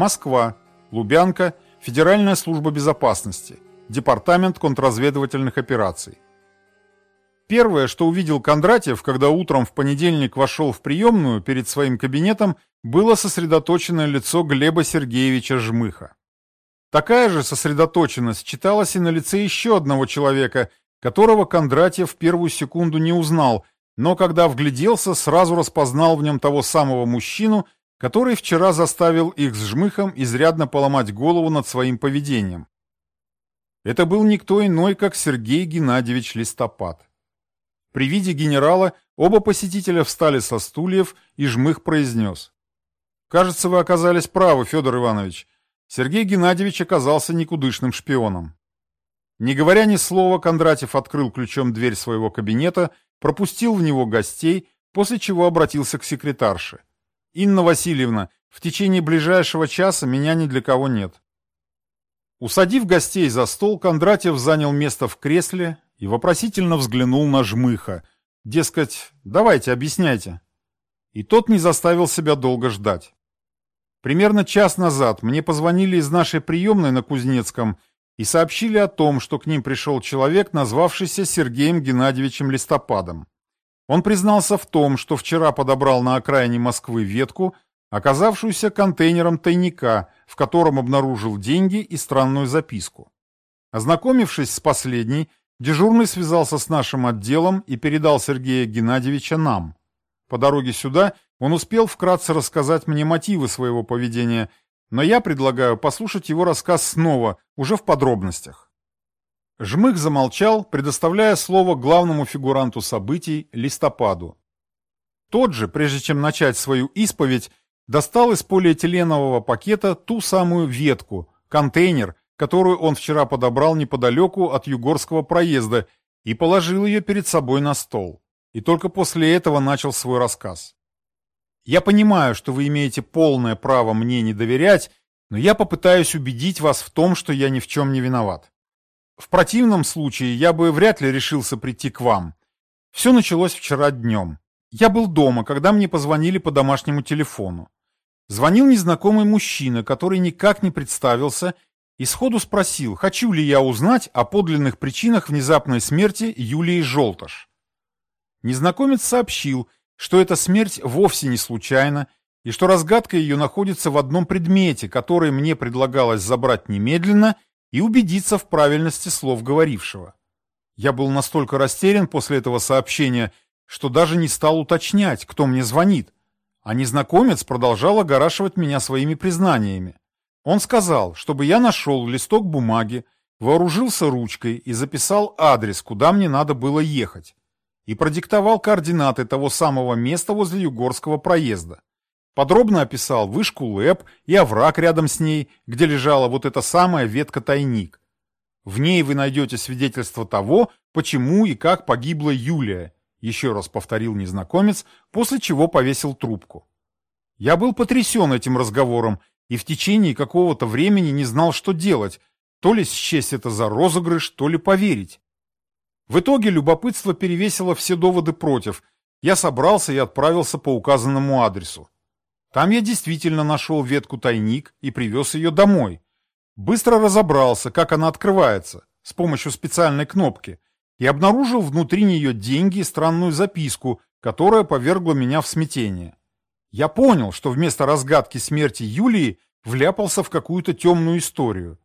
Москва, Лубянка, Федеральная служба безопасности, Департамент контрразведывательных операций. Первое, что увидел Кондратьев, когда утром в понедельник вошел в приемную перед своим кабинетом, было сосредоточенное лицо Глеба Сергеевича Жмыха. Такая же сосредоточенность читалась и на лице еще одного человека, которого Кондратьев в первую секунду не узнал, но когда вгляделся, сразу распознал в нем того самого мужчину, который вчера заставил их с Жмыхом изрядно поломать голову над своим поведением. Это был никто иной, как Сергей Геннадьевич Листопад. При виде генерала оба посетителя встали со стульев, и Жмых произнес. «Кажется, вы оказались правы, Федор Иванович. Сергей Геннадьевич оказался никудышным шпионом». Не говоря ни слова, Кондратьев открыл ключом дверь своего кабинета, пропустил в него гостей, после чего обратился к секретарше. «Инна Васильевна, в течение ближайшего часа меня ни для кого нет». Усадив гостей за стол, Кондратьев занял место в кресле и вопросительно взглянул на Жмыха. Дескать, давайте, объясняйте. И тот не заставил себя долго ждать. Примерно час назад мне позвонили из нашей приемной на Кузнецком и сообщили о том, что к ним пришел человек, назвавшийся Сергеем Геннадьевичем Листопадом. Он признался в том, что вчера подобрал на окраине Москвы ветку, оказавшуюся контейнером тайника, в котором обнаружил деньги и странную записку. Ознакомившись с последней, Дежурный связался с нашим отделом и передал Сергея Геннадьевича нам. По дороге сюда он успел вкратце рассказать мне мотивы своего поведения, но я предлагаю послушать его рассказ снова, уже в подробностях. Жмых замолчал, предоставляя слово главному фигуранту событий, листопаду. Тот же, прежде чем начать свою исповедь, достал из полиэтиленового пакета ту самую ветку, контейнер, которую он вчера подобрал неподалеку от Югорского проезда и положил ее перед собой на стол. И только после этого начал свой рассказ. Я понимаю, что вы имеете полное право мне не доверять, но я попытаюсь убедить вас в том, что я ни в чем не виноват. В противном случае я бы вряд ли решился прийти к вам. Все началось вчера днем. Я был дома, когда мне позвонили по домашнему телефону. Звонил незнакомый мужчина, который никак не представился и сходу спросил, хочу ли я узнать о подлинных причинах внезапной смерти Юлии Желтош. Незнакомец сообщил, что эта смерть вовсе не случайна, и что разгадка ее находится в одном предмете, который мне предлагалось забрать немедленно и убедиться в правильности слов говорившего. Я был настолько растерян после этого сообщения, что даже не стал уточнять, кто мне звонит, а незнакомец продолжал огорашивать меня своими признаниями. Он сказал, чтобы я нашел листок бумаги, вооружился ручкой и записал адрес, куда мне надо было ехать, и продиктовал координаты того самого места возле Югорского проезда. Подробно описал вышку ЛЭП и овраг рядом с ней, где лежала вот эта самая ветка-тайник. В ней вы найдете свидетельство того, почему и как погибла Юлия, еще раз повторил незнакомец, после чего повесил трубку. Я был потрясен этим разговором и в течение какого-то времени не знал, что делать, то ли счесть это за розыгрыш, то ли поверить. В итоге любопытство перевесило все доводы против. Я собрался и отправился по указанному адресу. Там я действительно нашел ветку-тайник и привез ее домой. Быстро разобрался, как она открывается, с помощью специальной кнопки, и обнаружил внутри нее деньги и странную записку, которая повергла меня в смятение. Я понял, что вместо разгадки смерти Юлии вляпался в какую-то темную историю.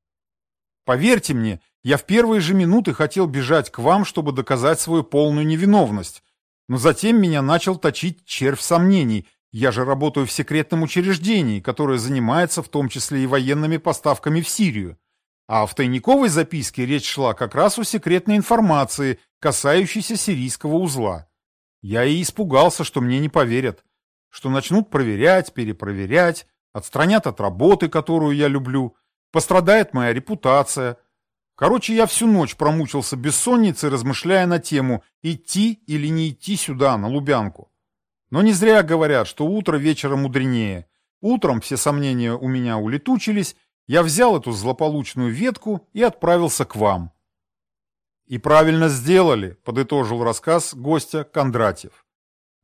Поверьте мне, я в первые же минуты хотел бежать к вам, чтобы доказать свою полную невиновность. Но затем меня начал точить червь сомнений. Я же работаю в секретном учреждении, которое занимается в том числе и военными поставками в Сирию. А в тайниковой записке речь шла как раз о секретной информации, касающейся сирийского узла. Я и испугался, что мне не поверят что начнут проверять, перепроверять, отстранят от работы, которую я люблю, пострадает моя репутация. Короче, я всю ночь промучился бессонницей, размышляя на тему, идти или не идти сюда, на Лубянку. Но не зря говорят, что утро вечера мудренее. Утром все сомнения у меня улетучились, я взял эту злополучную ветку и отправился к вам. И правильно сделали, подытожил рассказ гостя Кондратьев.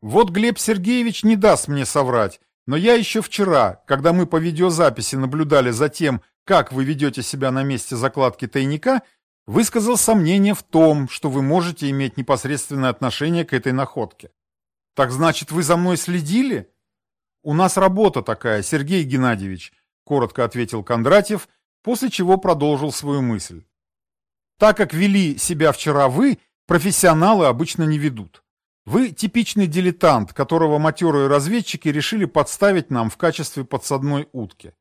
Вот Глеб Сергеевич не даст мне соврать. Но я еще вчера, когда мы по видеозаписи наблюдали за тем, как вы ведете себя на месте закладки тайника, высказал сомнение в том, что вы можете иметь непосредственное отношение к этой находке. Так значит, вы за мной следили? У нас работа такая, Сергей Геннадьевич, коротко ответил Кондратьев, после чего продолжил свою мысль. Так как вели себя вчера вы, профессионалы обычно не ведут. Вы типичный дилетант, которого матерые разведчики решили подставить нам в качестве подсадной утки.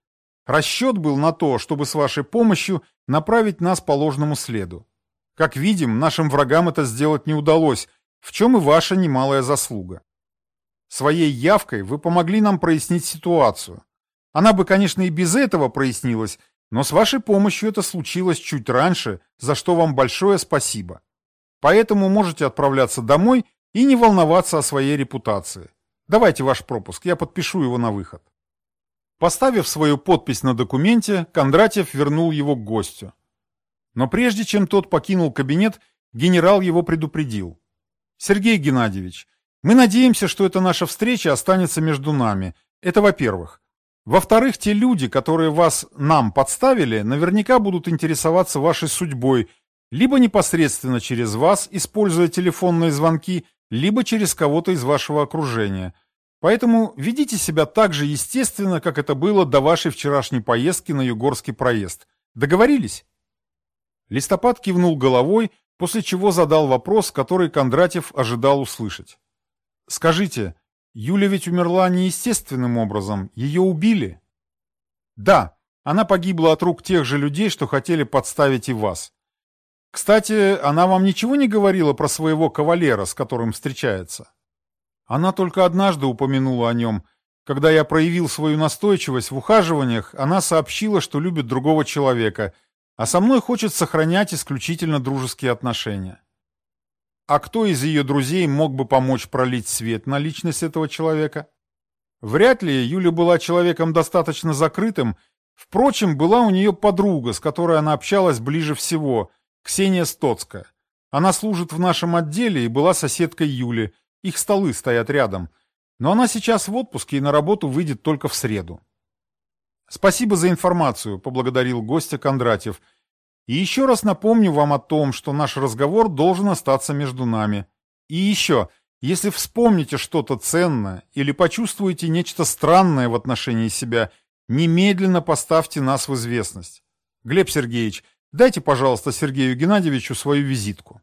Расчет был на то, чтобы с вашей помощью направить нас по ложному следу. Как видим, нашим врагам это сделать не удалось, в чем и ваша немалая заслуга. Своей явкой вы помогли нам прояснить ситуацию. Она бы, конечно, и без этого прояснилась, но с вашей помощью это случилось чуть раньше, за что вам большое спасибо. Поэтому можете отправляться домой и не волноваться о своей репутации. Давайте ваш пропуск, я подпишу его на выход. Поставив свою подпись на документе, Кондратьев вернул его к гостю. Но прежде чем тот покинул кабинет, генерал его предупредил. «Сергей Геннадьевич, мы надеемся, что эта наша встреча останется между нами. Это во-первых. Во-вторых, те люди, которые вас нам подставили, наверняка будут интересоваться вашей судьбой, либо непосредственно через вас, используя телефонные звонки, либо через кого-то из вашего окружения – Поэтому ведите себя так же естественно, как это было до вашей вчерашней поездки на Югорский проезд. Договорились?» Листопад кивнул головой, после чего задал вопрос, который Кондратьев ожидал услышать. «Скажите, Юля ведь умерла неестественным образом, ее убили?» «Да, она погибла от рук тех же людей, что хотели подставить и вас. Кстати, она вам ничего не говорила про своего кавалера, с которым встречается?» Она только однажды упомянула о нем. Когда я проявил свою настойчивость в ухаживаниях, она сообщила, что любит другого человека, а со мной хочет сохранять исключительно дружеские отношения. А кто из ее друзей мог бы помочь пролить свет на личность этого человека? Вряд ли Юля была человеком достаточно закрытым, впрочем, была у нее подруга, с которой она общалась ближе всего, Ксения Стоцкая. Она служит в нашем отделе и была соседкой Юли, их столы стоят рядом. Но она сейчас в отпуске и на работу выйдет только в среду. Спасибо за информацию, поблагодарил гостя Кондратьев. И еще раз напомню вам о том, что наш разговор должен остаться между нами. И еще, если вспомните что-то ценное или почувствуете нечто странное в отношении себя, немедленно поставьте нас в известность. Глеб Сергеевич, дайте, пожалуйста, Сергею Геннадьевичу свою визитку.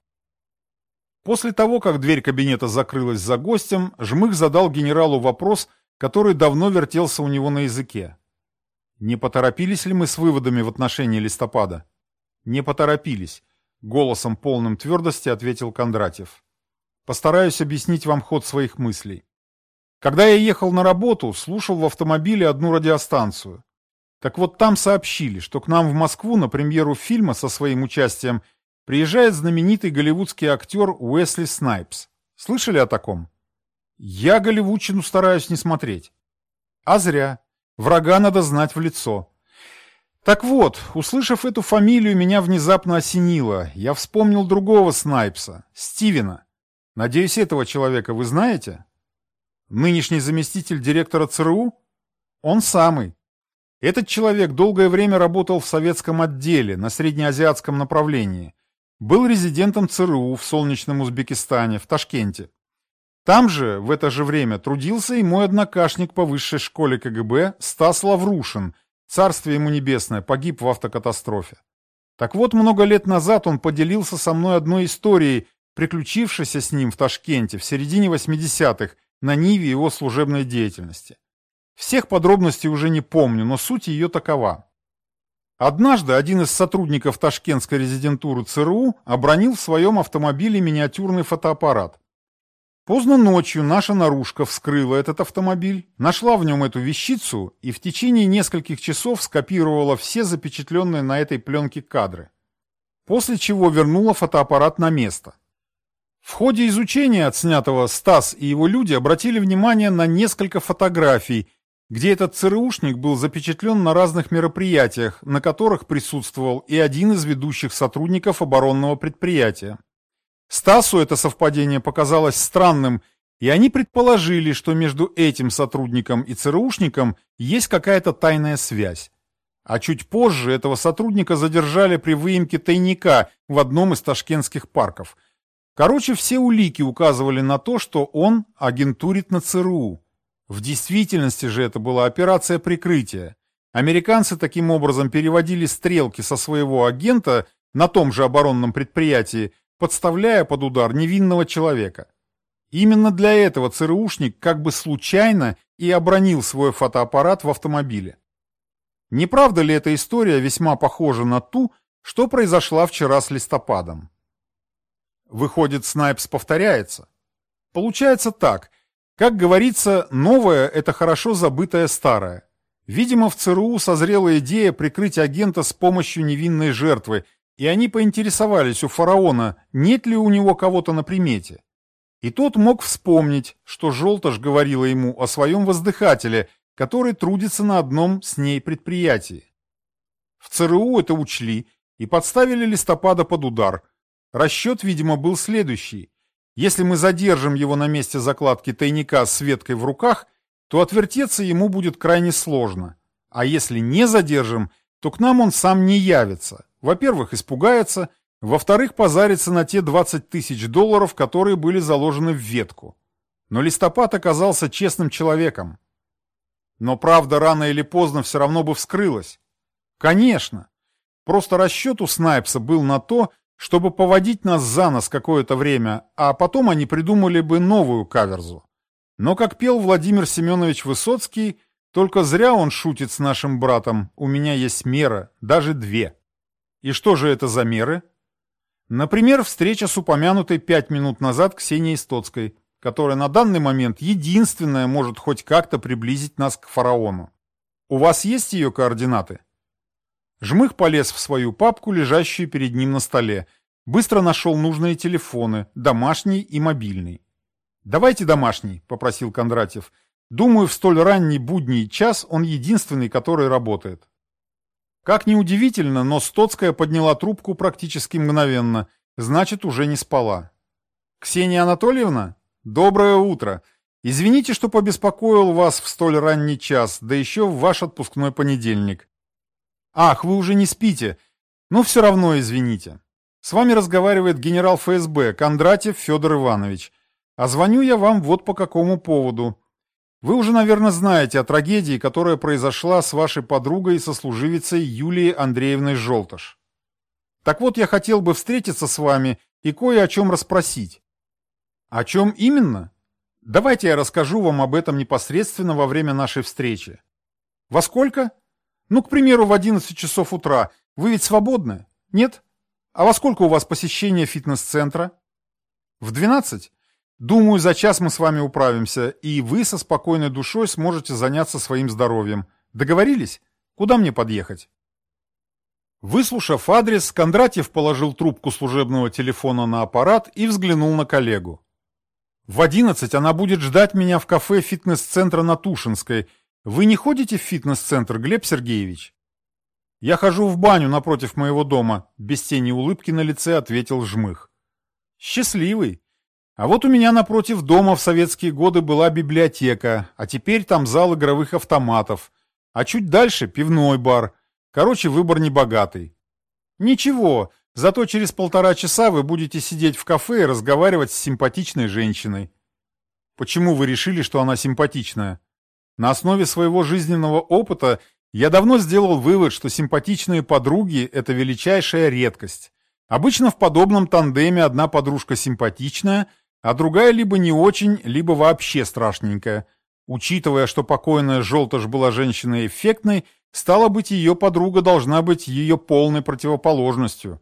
После того, как дверь кабинета закрылась за гостем, Жмых задал генералу вопрос, который давно вертелся у него на языке. Не поторопились ли мы с выводами в отношении листопада? Не поторопились, голосом полным твердости ответил Кондратьев. Постараюсь объяснить вам ход своих мыслей. Когда я ехал на работу, слушал в автомобиле одну радиостанцию. Так вот там сообщили, что к нам в Москву на премьеру фильма со своим участием – приезжает знаменитый голливудский актер Уэсли Снайпс. Слышали о таком? Я голливудчину стараюсь не смотреть. А зря. Врага надо знать в лицо. Так вот, услышав эту фамилию, меня внезапно осенило. Я вспомнил другого Снайпса, Стивена. Надеюсь, этого человека вы знаете? Нынешний заместитель директора ЦРУ? Он самый. Этот человек долгое время работал в советском отделе на среднеазиатском направлении. Был резидентом ЦРУ в солнечном Узбекистане, в Ташкенте. Там же, в это же время, трудился и мой однокашник по высшей школе КГБ Стас Лаврушин, царствие ему небесное, погиб в автокатастрофе. Так вот, много лет назад он поделился со мной одной историей, приключившейся с ним в Ташкенте в середине 80-х на ниве его служебной деятельности. Всех подробностей уже не помню, но суть ее такова. Однажды один из сотрудников ташкентской резидентуры ЦРУ обронил в своем автомобиле миниатюрный фотоаппарат. Поздно ночью наша наружка вскрыла этот автомобиль, нашла в нем эту вещицу и в течение нескольких часов скопировала все запечатленные на этой пленке кадры. После чего вернула фотоаппарат на место. В ходе изучения отснятого Стас и его люди обратили внимание на несколько фотографий, где этот ЦРУшник был запечатлен на разных мероприятиях, на которых присутствовал и один из ведущих сотрудников оборонного предприятия. Стасу это совпадение показалось странным, и они предположили, что между этим сотрудником и ЦРУшником есть какая-то тайная связь. А чуть позже этого сотрудника задержали при выемке тайника в одном из ташкентских парков. Короче, все улики указывали на то, что он агентурит на ЦРУ. В действительности же это была операция прикрытия. Американцы таким образом переводили стрелки со своего агента на том же оборонном предприятии, подставляя под удар невинного человека. Именно для этого ЦРУшник как бы случайно и обронил свой фотоаппарат в автомобиле. Не правда ли эта история весьма похожа на ту, что произошла вчера с листопадом? Выходит, Снайпс повторяется. Получается так. Как говорится, новое – это хорошо забытое старое. Видимо, в ЦРУ созрела идея прикрыть агента с помощью невинной жертвы, и они поинтересовались у фараона, нет ли у него кого-то на примете. И тот мог вспомнить, что Желтош говорила ему о своем воздыхателе, который трудится на одном с ней предприятии. В ЦРУ это учли и подставили листопада под удар. Расчет, видимо, был следующий. Если мы задержим его на месте закладки тайника с веткой в руках, то отвертеться ему будет крайне сложно. А если не задержим, то к нам он сам не явится. Во-первых, испугается, во-вторых, позарится на те 20 тысяч долларов, которые были заложены в ветку. Но листопад оказался честным человеком. Но правда рано или поздно все равно бы вскрылась. Конечно. Просто расчет у Снайпса был на то, чтобы поводить нас за нос какое-то время, а потом они придумали бы новую каверзу. Но, как пел Владимир Семенович Высоцкий, только зря он шутит с нашим братом, у меня есть мера, даже две. И что же это за меры? Например, встреча с упомянутой пять минут назад Ксенией Стоцкой – которая на данный момент единственная может хоть как-то приблизить нас к фараону. У вас есть ее координаты? Жмых полез в свою папку, лежащую перед ним на столе. Быстро нашел нужные телефоны, домашний и мобильный. «Давайте домашний», — попросил Кондратьев. «Думаю, в столь ранний будний час он единственный, который работает». Как ни удивительно, но Стоцкая подняла трубку практически мгновенно, значит, уже не спала. «Ксения Анатольевна?» «Доброе утро. Извините, что побеспокоил вас в столь ранний час, да еще в ваш отпускной понедельник. Ах, вы уже не спите. Ну, все равно извините. С вами разговаривает генерал ФСБ Кондратьев Федор Иванович. А звоню я вам вот по какому поводу. Вы уже, наверное, знаете о трагедии, которая произошла с вашей подругой и сослуживицей Юлией Андреевной Желтыш. Так вот, я хотел бы встретиться с вами и кое о чем расспросить. О чем именно? Давайте я расскажу вам об этом непосредственно во время нашей встречи. Во сколько? Ну, к примеру, в 11 часов утра. Вы ведь свободны? Нет? А во сколько у вас посещение фитнес-центра? В 12? Думаю, за час мы с вами управимся, и вы со спокойной душой сможете заняться своим здоровьем. Договорились? Куда мне подъехать? Выслушав адрес, Кондратьев положил трубку служебного телефона на аппарат и взглянул на коллегу. В одиннадцать она будет ждать меня в кафе фитнес-центра на Тушинской. Вы не ходите в фитнес-центр, Глеб Сергеевич? Я хожу в баню напротив моего дома, без тени улыбки на лице ответил Жмых. Счастливый. А вот у меня напротив дома в советские годы была библиотека, а теперь там зал игровых автоматов. А чуть дальше пивной бар. Короче, выбор небогатый. Ничего, Зато через полтора часа вы будете сидеть в кафе и разговаривать с симпатичной женщиной. Почему вы решили, что она симпатичная? На основе своего жизненного опыта я давно сделал вывод, что симпатичные подруги – это величайшая редкость. Обычно в подобном тандеме одна подружка симпатичная, а другая либо не очень, либо вообще страшненькая. Учитывая, что покойная Желтыш была женщиной эффектной, стало быть, ее подруга должна быть ее полной противоположностью.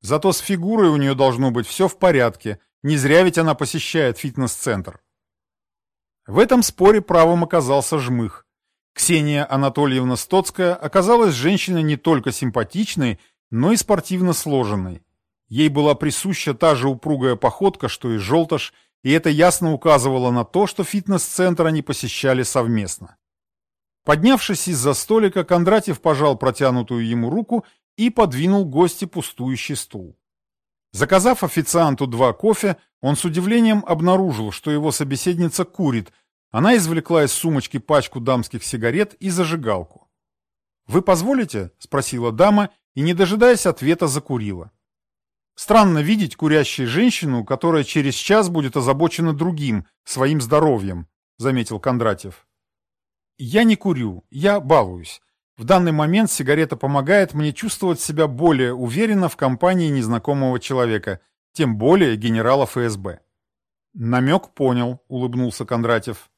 Зато с фигурой у нее должно быть все в порядке, не зря ведь она посещает фитнес-центр. В этом споре правом оказался жмых. Ксения Анатольевна Стоцкая оказалась женщиной не только симпатичной, но и спортивно сложенной. Ей была присуща та же упругая походка, что и Желтош, и это ясно указывало на то, что фитнес-центр они посещали совместно. Поднявшись из-за столика, Кондратьев пожал протянутую ему руку и подвинул гости пустующий стул. Заказав официанту два кофе, он с удивлением обнаружил, что его собеседница курит. Она извлекла из сумочки пачку дамских сигарет и зажигалку. «Вы позволите?» — спросила дама и, не дожидаясь ответа, закурила. Странно видеть курящую женщину, которая через час будет озабочена другим, своим здоровьем, заметил Кондратьев. Я не курю, я балуюсь. В данный момент сигарета помогает мне чувствовать себя более уверенно в компании незнакомого человека, тем более генерала ФСБ. Намек понял, улыбнулся Кондратьев.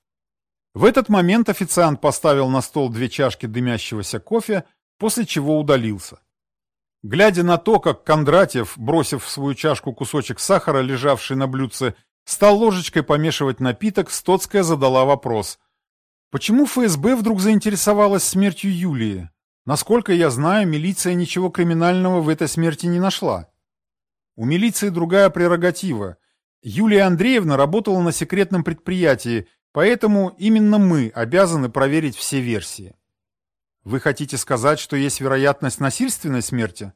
В этот момент официант поставил на стол две чашки дымящегося кофе, после чего удалился. Глядя на то, как Кондратьев, бросив в свою чашку кусочек сахара, лежавший на блюдце, стал ложечкой помешивать напиток, Стоцкая задала вопрос. Почему ФСБ вдруг заинтересовалась смертью Юлии? Насколько я знаю, милиция ничего криминального в этой смерти не нашла. У милиции другая прерогатива. Юлия Андреевна работала на секретном предприятии, поэтому именно мы обязаны проверить все версии. Вы хотите сказать, что есть вероятность насильственной смерти?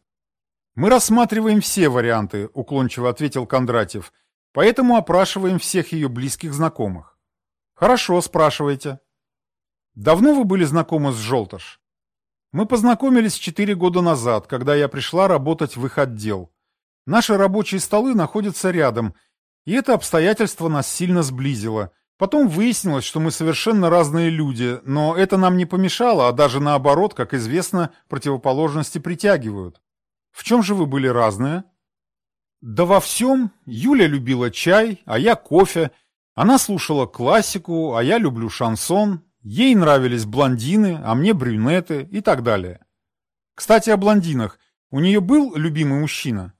Мы рассматриваем все варианты, уклончиво ответил Кондратьев, поэтому опрашиваем всех ее близких знакомых. Хорошо, спрашивайте. Давно вы были знакомы с Желтыш? Мы познакомились четыре года назад, когда я пришла работать в их отдел. Наши рабочие столы находятся рядом, и это обстоятельство нас сильно сблизило. Потом выяснилось, что мы совершенно разные люди, но это нам не помешало, а даже наоборот, как известно, противоположности притягивают. В чем же вы были разные? Да во всем. Юля любила чай, а я кофе. Она слушала классику, а я люблю шансон, Ей нравились блондины, а мне брюнеты и так далее. Кстати, о блондинах. У нее был любимый мужчина?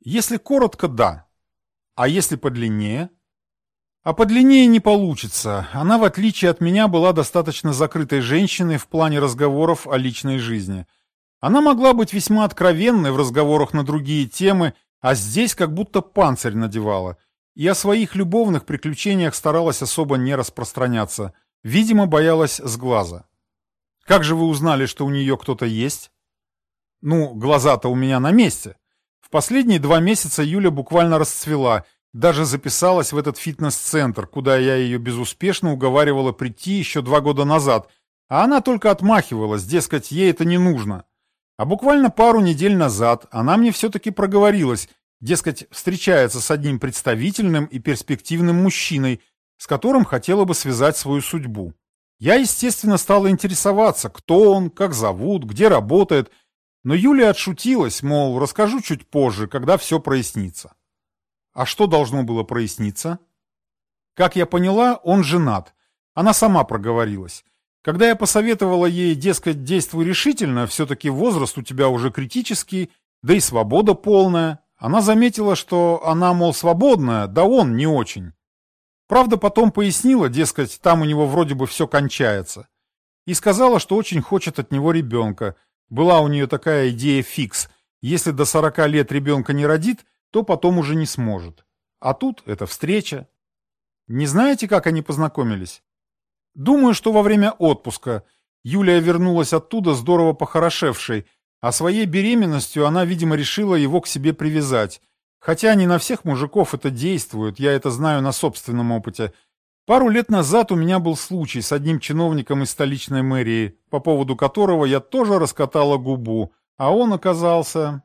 Если коротко, да. А если подлиннее? А подлиннее не получится. Она, в отличие от меня, была достаточно закрытой женщиной в плане разговоров о личной жизни. Она могла быть весьма откровенной в разговорах на другие темы, а здесь как будто панцирь надевала. И о своих любовных приключениях старалась особо не распространяться – Видимо, боялась сглаза. Как же вы узнали, что у нее кто-то есть? Ну, глаза-то у меня на месте. В последние два месяца Юля буквально расцвела, даже записалась в этот фитнес-центр, куда я ее безуспешно уговаривала прийти еще два года назад, а она только отмахивалась, дескать, ей это не нужно. А буквально пару недель назад она мне все-таки проговорилась, дескать, встречается с одним представительным и перспективным мужчиной, с которым хотела бы связать свою судьбу. Я, естественно, стала интересоваться, кто он, как зовут, где работает, но Юлия отшутилась, мол, расскажу чуть позже, когда все прояснится. А что должно было проясниться? Как я поняла, он женат. Она сама проговорилась. Когда я посоветовала ей, дескать, действуй решительно, все-таки возраст у тебя уже критический, да и свобода полная, она заметила, что она, мол, свободная, да он не очень. Правда, потом пояснила, дескать, там у него вроде бы все кончается. И сказала, что очень хочет от него ребенка. Была у нее такая идея фикс. Если до 40 лет ребенка не родит, то потом уже не сможет. А тут эта встреча. Не знаете, как они познакомились? Думаю, что во время отпуска. Юлия вернулась оттуда здорово похорошевшей, а своей беременностью она, видимо, решила его к себе привязать. Хотя не на всех мужиков это действует, я это знаю на собственном опыте. Пару лет назад у меня был случай с одним чиновником из столичной мэрии, по поводу которого я тоже раскатала губу, а он оказался...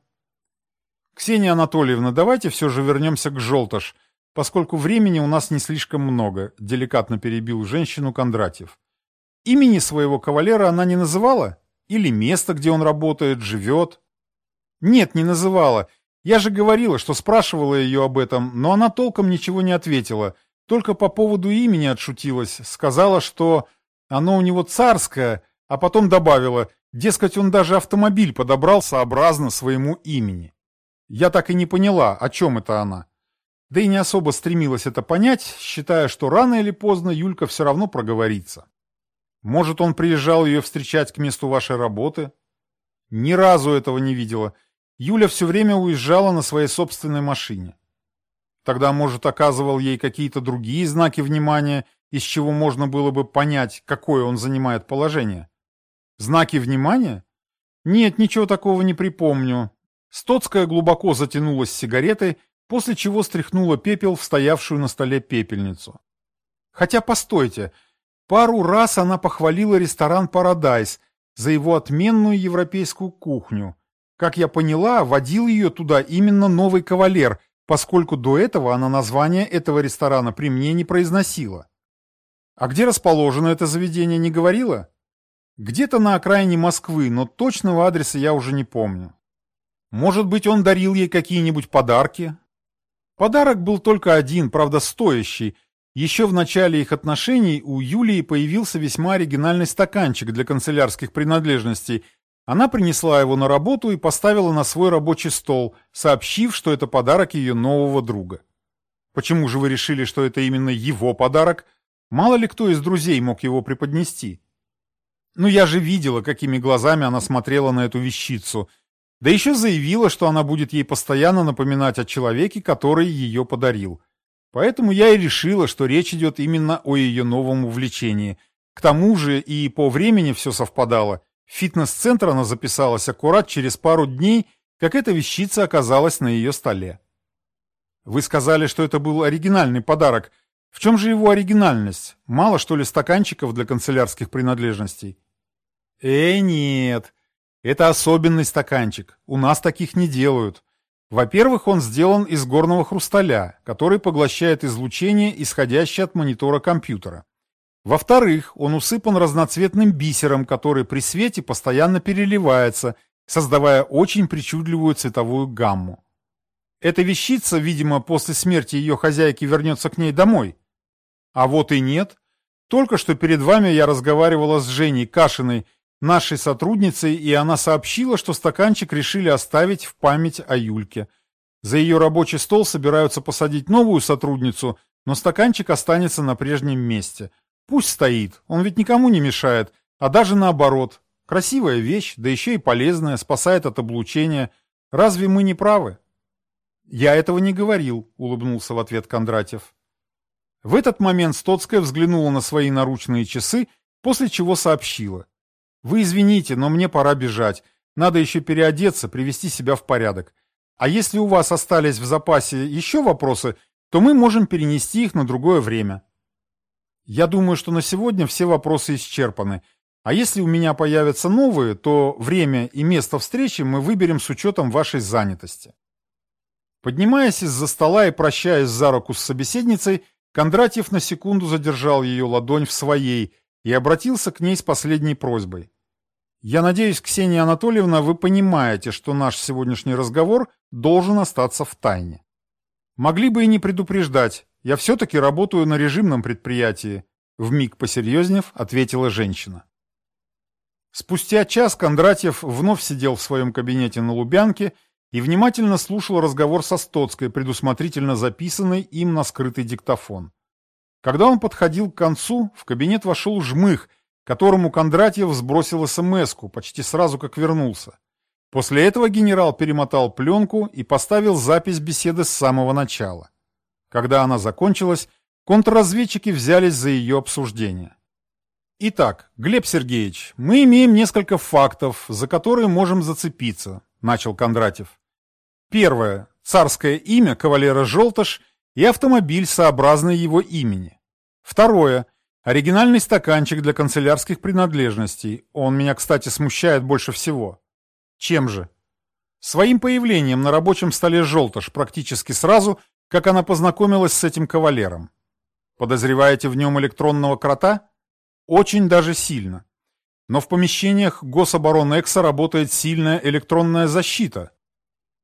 Ксения Анатольевна, давайте все же вернемся к Желтош, поскольку времени у нас не слишком много, деликатно перебил женщину Кондратьев. Имени своего кавалера она не называла? Или место, где он работает, живет? Нет, не называла. Я же говорила, что спрашивала ее об этом, но она толком ничего не ответила. Только по поводу имени отшутилась. Сказала, что оно у него царское, а потом добавила, дескать, он даже автомобиль подобрал сообразно своему имени. Я так и не поняла, о чем это она. Да и не особо стремилась это понять, считая, что рано или поздно Юлька все равно проговорится. Может, он приезжал ее встречать к месту вашей работы? Ни разу этого не видела. Юля все время уезжала на своей собственной машине. Тогда, может, оказывал ей какие-то другие знаки внимания, из чего можно было бы понять, какое он занимает положение. Знаки внимания? Нет, ничего такого не припомню. Стоцкая глубоко затянулась сигаретой, после чего стряхнула пепел в стоявшую на столе пепельницу. Хотя, постойте, пару раз она похвалила ресторан «Парадайз» за его отменную европейскую кухню. Как я поняла, водил ее туда именно новый кавалер, поскольку до этого она название этого ресторана при мне не произносила. А где расположено это заведение, не говорила? Где-то на окраине Москвы, но точного адреса я уже не помню. Может быть, он дарил ей какие-нибудь подарки? Подарок был только один, правда, стоящий. Еще в начале их отношений у Юлии появился весьма оригинальный стаканчик для канцелярских принадлежностей. Она принесла его на работу и поставила на свой рабочий стол, сообщив, что это подарок ее нового друга. Почему же вы решили, что это именно его подарок? Мало ли кто из друзей мог его преподнести. Ну, я же видела, какими глазами она смотрела на эту вещицу. Да еще заявила, что она будет ей постоянно напоминать о человеке, который ее подарил. Поэтому я и решила, что речь идет именно о ее новом увлечении. К тому же и по времени все совпадало. В фитнес-центр она записалась аккурат через пару дней, как эта вещица оказалась на ее столе. Вы сказали, что это был оригинальный подарок. В чем же его оригинальность? Мало, что ли, стаканчиков для канцелярских принадлежностей? Э, нет. Это особенный стаканчик. У нас таких не делают. Во-первых, он сделан из горного хрусталя, который поглощает излучение, исходящее от монитора компьютера. Во-вторых, он усыпан разноцветным бисером, который при свете постоянно переливается, создавая очень причудливую цветовую гамму. Эта вещица, видимо, после смерти ее хозяйки вернется к ней домой. А вот и нет. Только что перед вами я разговаривала с Женей Кашиной, нашей сотрудницей, и она сообщила, что стаканчик решили оставить в память о Юльке. За ее рабочий стол собираются посадить новую сотрудницу, но стаканчик останется на прежнем месте. Пусть стоит, он ведь никому не мешает, а даже наоборот. Красивая вещь, да еще и полезная, спасает от облучения. Разве мы не правы? Я этого не говорил, улыбнулся в ответ Кондратьев. В этот момент Стоцкая взглянула на свои наручные часы, после чего сообщила. «Вы извините, но мне пора бежать. Надо еще переодеться, привести себя в порядок. А если у вас остались в запасе еще вопросы, то мы можем перенести их на другое время». «Я думаю, что на сегодня все вопросы исчерпаны. А если у меня появятся новые, то время и место встречи мы выберем с учетом вашей занятости». Поднимаясь из-за стола и прощаясь за руку с собеседницей, Кондратьев на секунду задержал ее ладонь в своей и обратился к ней с последней просьбой. «Я надеюсь, Ксения Анатольевна, вы понимаете, что наш сегодняшний разговор должен остаться в тайне. Могли бы и не предупреждать, я все-таки работаю на режимном предприятии», вмиг посерьезнев ответила женщина. Спустя час Кондратьев вновь сидел в своем кабинете на Лубянке и внимательно слушал разговор со Стоцкой, предусмотрительно записанный им на скрытый диктофон. Когда он подходил к концу, в кабинет вошел жмых, которому Кондратьев сбросил смс почти сразу как вернулся. После этого генерал перемотал пленку и поставил запись беседы с самого начала. Когда она закончилась, контрразведчики взялись за ее обсуждение. Итак, Глеб Сергеевич, мы имеем несколько фактов, за которые можем зацепиться, начал Кондратьев. Первое. Царское имя кавалера Желтыш и автомобиль, сообразный его имени. Второе. Оригинальный стаканчик для канцелярских принадлежностей. Он меня, кстати, смущает больше всего. Чем же? Своим появлением на рабочем столе Желтыш практически сразу, как она познакомилась с этим кавалером. Подозреваете в нем электронного крота? Очень даже сильно. Но в помещениях Гособоронэкса работает сильная электронная защита,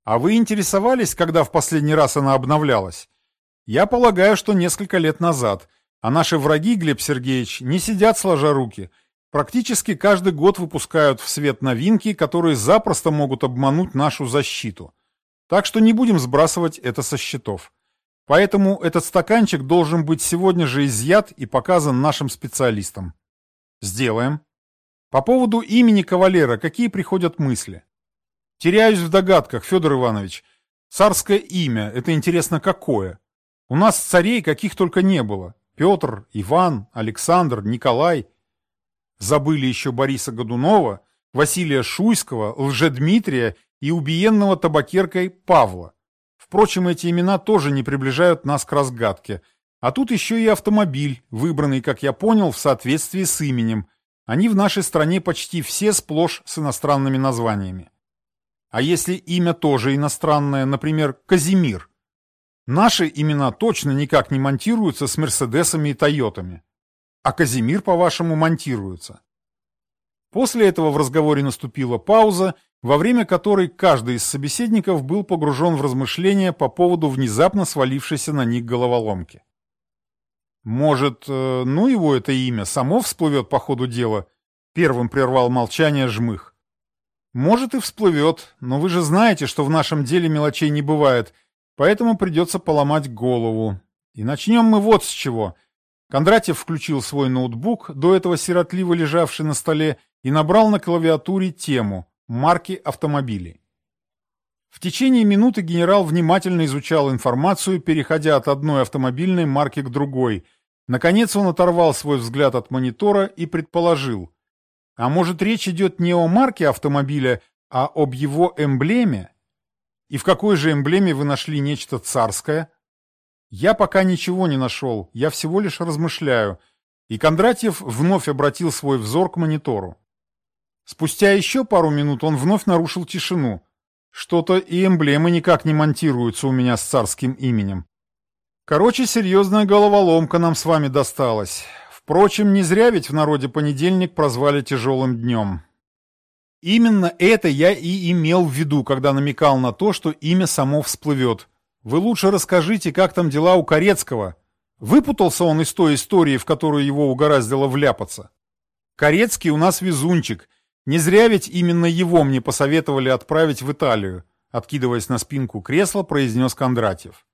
а вы интересовались, когда в последний раз она обновлялась? Я полагаю, что несколько лет назад. А наши враги, Глеб Сергеевич, не сидят сложа руки. Практически каждый год выпускают в свет новинки, которые запросто могут обмануть нашу защиту. Так что не будем сбрасывать это со счетов. Поэтому этот стаканчик должен быть сегодня же изъят и показан нашим специалистам. Сделаем. По поводу имени кавалера какие приходят мысли? Теряюсь в догадках, Федор Иванович. Царское имя, это интересно какое? У нас царей каких только не было. Петр, Иван, Александр, Николай. Забыли еще Бориса Годунова, Василия Шуйского, Лжедмитрия и убиенного табакеркой Павла. Впрочем, эти имена тоже не приближают нас к разгадке. А тут еще и автомобиль, выбранный, как я понял, в соответствии с именем. Они в нашей стране почти все сплошь с иностранными названиями. А если имя тоже иностранное, например, Казимир? Наши имена точно никак не монтируются с Мерседесами и Тойотами. А Казимир, по-вашему, монтируется. После этого в разговоре наступила пауза, во время которой каждый из собеседников был погружен в размышления по поводу внезапно свалившейся на них головоломки. «Может, э, ну его это имя само всплывет по ходу дела?» Первым прервал молчание Жмых. «Может и всплывет, но вы же знаете, что в нашем деле мелочей не бывает, поэтому придется поломать голову. И начнем мы вот с чего». Кондратьев включил свой ноутбук, до этого сиротливо лежавший на столе, и набрал на клавиатуре тему «Марки автомобилей». В течение минуты генерал внимательно изучал информацию, переходя от одной автомобильной марки к другой. Наконец он оторвал свой взгляд от монитора и предположил. А может речь идет не о марке автомобиля, а об его эмблеме? И в какой же эмблеме вы нашли нечто царское? Я пока ничего не нашел, я всего лишь размышляю. И Кондратьев вновь обратил свой взор к монитору. Спустя еще пару минут он вновь нарушил тишину. Что-то и эмблемы никак не монтируются у меня с царским именем. Короче, серьезная головоломка нам с вами досталась. Впрочем, не зря ведь в народе понедельник прозвали тяжелым днем. Именно это я и имел в виду, когда намекал на то, что имя само всплывет. Вы лучше расскажите, как там дела у Корецкого. Выпутался он из той истории, в которую его угораздило вляпаться. Корецкий у нас везунчик — не зря ведь именно его мне посоветовали отправить в Италию, откидываясь на спинку кресла, произнес Кондратьев.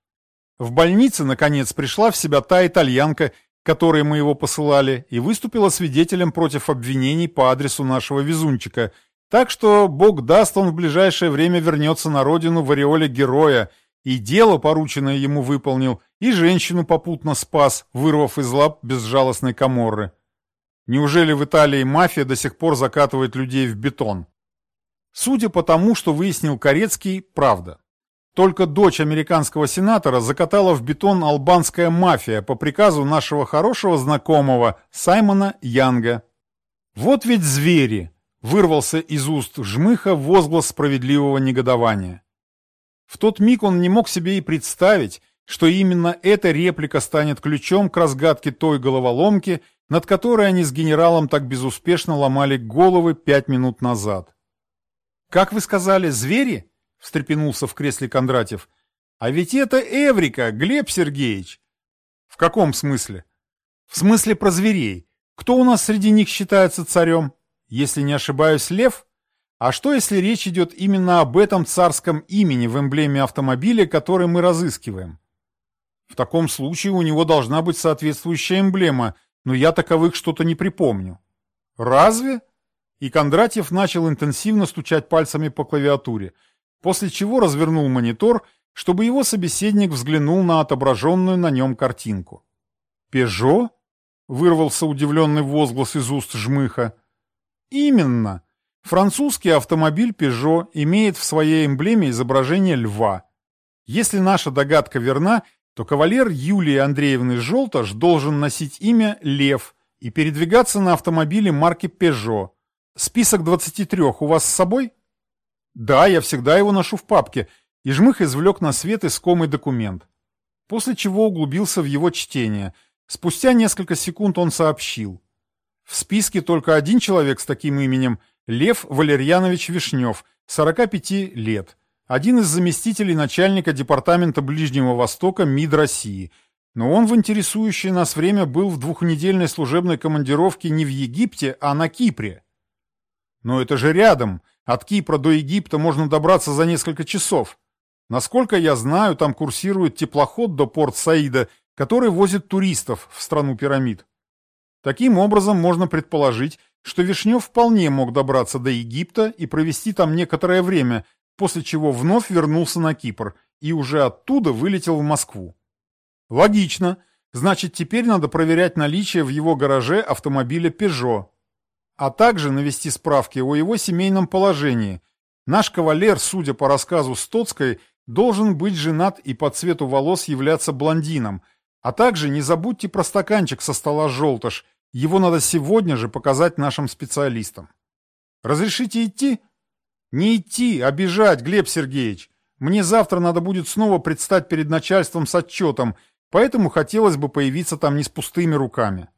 В больнице, наконец, пришла в себя та итальянка, которой мы его посылали, и выступила свидетелем против обвинений по адресу нашего везунчика, так что, бог даст, он в ближайшее время вернется на родину в ореоле героя, и дело, порученное ему, выполнил, и женщину попутно спас, вырвав из лап безжалостной коморры. Неужели в Италии мафия до сих пор закатывает людей в бетон? Судя по тому, что выяснил Корецкий, правда. Только дочь американского сенатора закатала в бетон албанская мафия по приказу нашего хорошего знакомого Саймона Янга. «Вот ведь звери!» – вырвался из уст жмыха возглас справедливого негодования. В тот миг он не мог себе и представить, что именно эта реплика станет ключом к разгадке той головоломки – над которой они с генералом так безуспешно ломали головы пять минут назад. «Как вы сказали, звери?» — встрепенулся в кресле Кондратьев. «А ведь это Эврика, Глеб Сергеевич!» «В каком смысле?» «В смысле про зверей. Кто у нас среди них считается царем? Если не ошибаюсь, лев? А что, если речь идет именно об этом царском имени в эмблеме автомобиля, который мы разыскиваем?» «В таком случае у него должна быть соответствующая эмблема — но я таковых что-то не припомню. Разве? И Кондратьев начал интенсивно стучать пальцами по клавиатуре, после чего развернул монитор, чтобы его собеседник взглянул на отображенную на нем картинку. «Пежо?» — вырвался удивленный возглас из уст жмыха. «Именно. Французский автомобиль Peugeot имеет в своей эмблеме изображение льва. Если наша догадка верна, то кавалер Юлии Андреевны Желташ должен носить имя Лев и передвигаться на автомобиле марки Peugeot. Список 23 у вас с собой? Да, я всегда его ношу в папке, и Жмых извлек на свет искомый документ. После чего углубился в его чтение. Спустя несколько секунд он сообщил. В списке только один человек с таким именем – Лев Валерьянович Вишнев, 45 лет один из заместителей начальника Департамента Ближнего Востока МИД России, но он в интересующее нас время был в двухнедельной служебной командировке не в Египте, а на Кипре. Но это же рядом, от Кипра до Египта можно добраться за несколько часов. Насколько я знаю, там курсирует теплоход до порт Саида, который возит туристов в страну пирамид. Таким образом, можно предположить, что Вишнев вполне мог добраться до Египта и провести там некоторое время – после чего вновь вернулся на Кипр и уже оттуда вылетел в Москву. Логично. Значит, теперь надо проверять наличие в его гараже автомобиля Peugeot, а также навести справки о его семейном положении. Наш кавалер, судя по рассказу Стоцкой, должен быть женат и по цвету волос являться блондином, а также не забудьте про стаканчик со стола «Желтыш», его надо сегодня же показать нашим специалистам. Разрешите идти? Не идти, а бежать, Глеб Сергеевич. Мне завтра надо будет снова предстать перед начальством с отчетом, поэтому хотелось бы появиться там не с пустыми руками.